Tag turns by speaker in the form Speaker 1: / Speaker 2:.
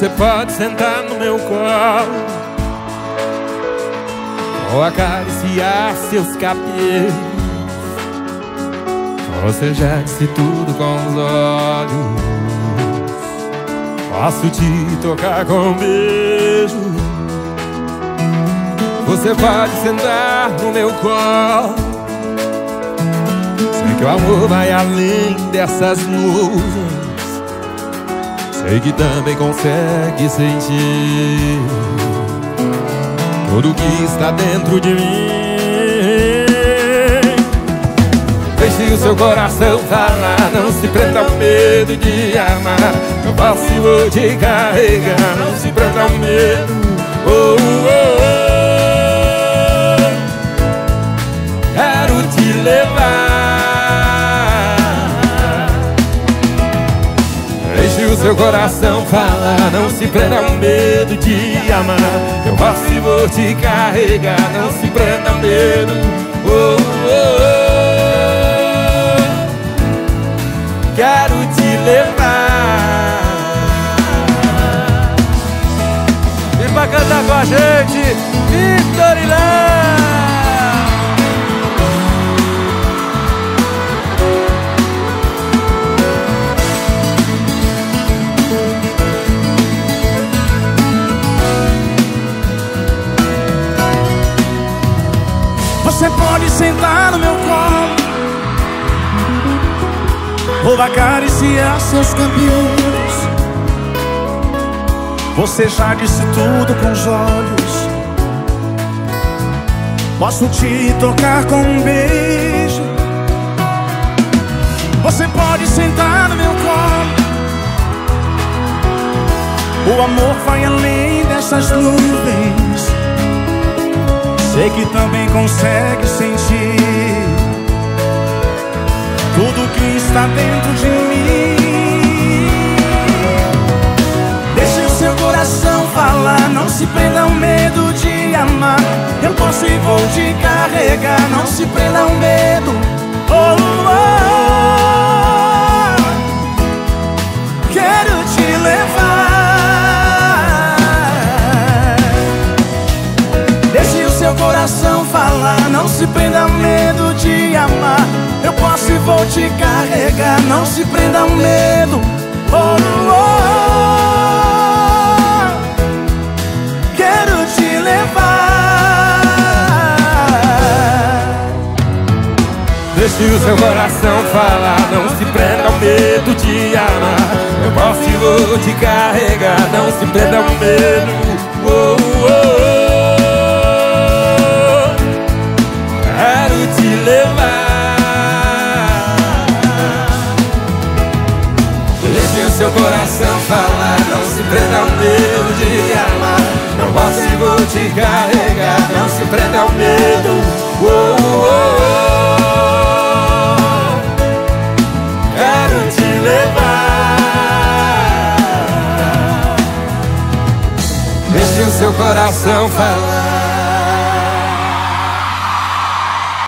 Speaker 1: Você pode sentar no meu colo. Ou acariciar seus cabelos Você já disse tudo com os olhos. Posso te tocar com um beijo. Você pode sentar no meu colo. Sei que o amor vai além dessas nuvens Sei que também consegue sentir Tudo que está dentro de mim Deixe o seu coração falar Não se prenda ao medo de amar. Eu posso e vou te carregar Não se prenda ao medo. Oh, oh, oh. Quero te levar. Seu coração fala Não se prenda ao medo de amar. Eu posso e vou te carregar Não se prenda ao medo. Oh, oh, oh.
Speaker 2: Pra cantar com a gente Vitor Ilã
Speaker 3: Você pode sentar no meu colo Ou acariciar seus cabelos Você já disse tudo com os olhos. Posso te tocar com um beijo. Você pode sentar no meu colo. O amor vai além dessas nuvens. Sei que também consegue sentir Tudo que está dentro de falar Não se prenda ao medo de amar Eu posso e vou te carregar Não se prenda ao medo oh, oh. Quero te levar seu coração falar Não se prenda ao medo de amar Eu posso e vou te carregar Não se prenda ao medo oh, oh.
Speaker 1: Deixe o seu coração falar Não se prenda ao medo de amar Eu posso e vou te carregar Não se prenda ao medo oh, oh, oh. seu seu coração falar